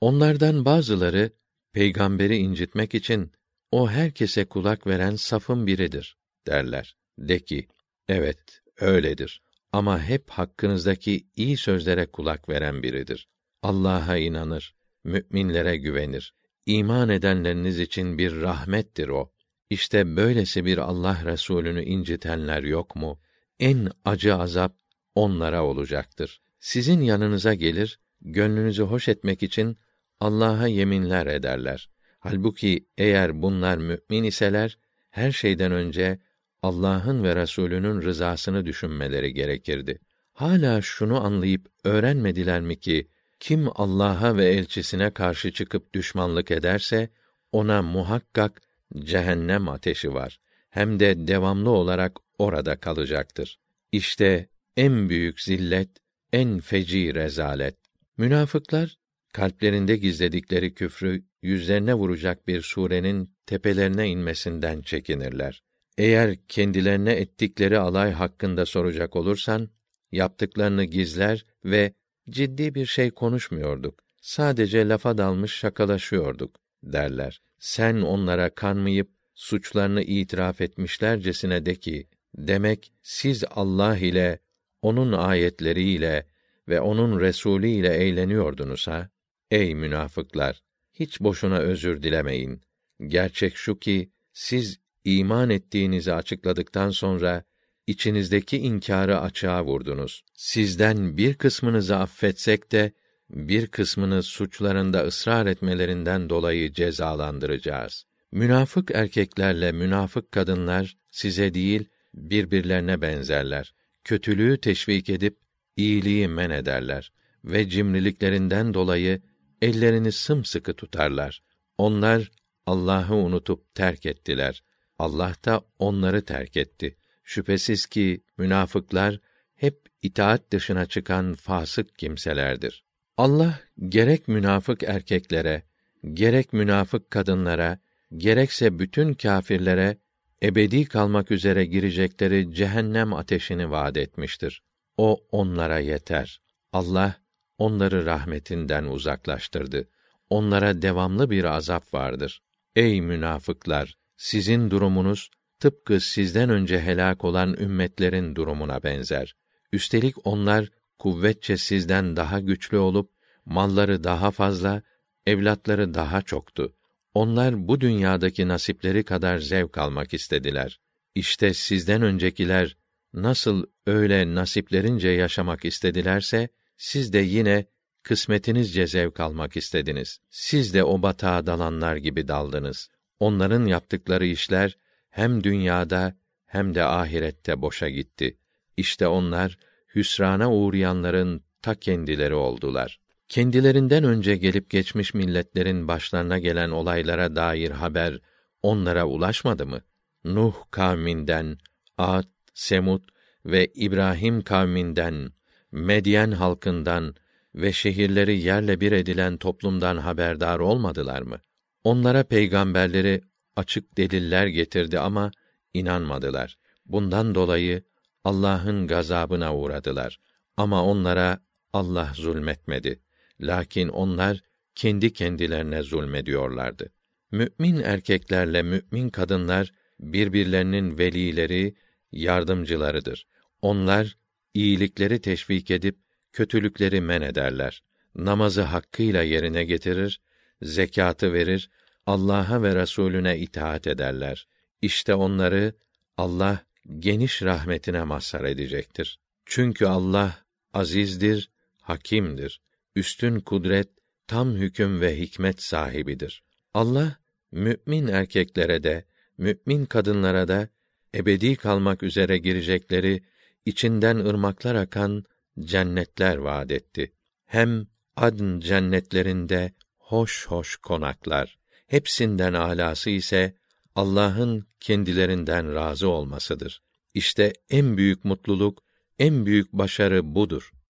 Onlardan bazıları peygamberi incitmek için o herkese kulak veren safın biridir derler. De ki, evet, öyledir. Ama hep hakkınızdaki iyi sözlere kulak veren biridir. Allah'a inanır, müminlere güvenir. İman edenleriniz için bir rahmettir o. İşte böylesi bir Allah Resulü'nü incitenler yok mu? En acı azap onlara olacaktır. Sizin yanınıza gelir, gönlünüzü hoş etmek için Allah'a yeminler ederler. Halbuki eğer bunlar mümin iseler, her şeyden önce Allah'ın ve Resulünün rızasını düşünmeleri gerekirdi. Hala şunu anlayıp öğrenmediler mi ki kim Allah'a ve elçisine karşı çıkıp düşmanlık ederse ona muhakkak cehennem ateşi var. Hem de devamlı olarak orada kalacaktır. İşte en büyük zillet, en feci rezalet. Münafıklar kalplerinde gizledikleri küfrü yüzlerine vuracak bir surenin tepelerine inmesinden çekinirler. Eğer kendilerine ettikleri alay hakkında soracak olursan, yaptıklarını gizler ve ciddi bir şey konuşmuyorduk. Sadece lafa dalmış şakalaşıyorduk derler. Sen onlara kanmayıp suçlarını itiraf etmişlercesine de ki, demek siz Allah ile, onun ayetleriyle ve onun Resulü ile eğleniyordunuz ha? Ey münafıklar! Hiç boşuna özür dilemeyin. Gerçek şu ki, siz iman ettiğinizi açıkladıktan sonra içinizdeki inkârı açığa vurdunuz. Sizden bir kısmınızı affetsek de bir kısmını suçlarında ısrar etmelerinden dolayı cezalandıracağız. Münafık erkeklerle münafık kadınlar size değil birbirlerine benzerler. Kötülüğü teşvik edip iyiliği men ederler ve cimriliklerinden dolayı ellerini sımsıkı tutarlar. Onlar Allah'ı unutup terk ettiler. Allah da onları terk etti. Şüphesiz ki münafıklar hep itaat dışına çıkan fasık kimselerdir. Allah gerek münafık erkeklere, gerek münafık kadınlara, gerekse bütün kâfirlere ebedi kalmak üzere girecekleri cehennem ateşini vaad etmiştir. O onlara yeter. Allah onları rahmetinden uzaklaştırdı. Onlara devamlı bir azap vardır. Ey münafıklar, sizin durumunuz tıpkı sizden önce helak olan ümmetlerin durumuna benzer. Üstelik onlar kuvvetçe sizden daha güçlü olup malları daha fazla, evlatları daha çoktu. Onlar bu dünyadaki nasipleri kadar zevk almak istediler. İşte sizden öncekiler nasıl öyle nasiplerince yaşamak istedilerse siz de yine kısmetinizce zevk almak istediniz. Siz de o batağa dalanlar gibi daldınız. Onların yaptıkları işler hem dünyada hem de ahirette boşa gitti. İşte onlar hüsrana uğrayanların ta kendileri oldular. Kendilerinden önce gelip geçmiş milletlerin başlarına gelen olaylara dair haber onlara ulaşmadı mı? Nuh kavminden, Ad, Semud ve İbrahim kavminden, Medyen halkından ve şehirleri yerle bir edilen toplumdan haberdar olmadılar mı? Onlara peygamberleri açık deliller getirdi ama inanmadılar. Bundan dolayı Allah'ın gazabına uğradılar. Ama onlara Allah zulmetmedi. Lakin onlar kendi kendilerine zulmediyorlardı. Mümin erkeklerle mümin kadınlar birbirlerinin velileri, yardımcılarıdır. Onlar iyilikleri teşvik edip kötülükleri men ederler. Namazı hakkıyla yerine getirir, zekatı verir, Allah'a ve Resulüne itaat ederler. İşte onları Allah geniş rahmetine mazhar edecektir. Çünkü Allah azizdir, hakimdir. Üstün kudret, tam hüküm ve hikmet sahibidir. Allah mümin erkeklere de mümin kadınlara da ebedi kalmak üzere girecekleri içinden ırmaklar akan cennetler vaad etti. Hem adn cennetlerinde hoş hoş konaklar. Hepsinden alası ise Allah'ın kendilerinden razı olmasıdır. İşte en büyük mutluluk, en büyük başarı budur.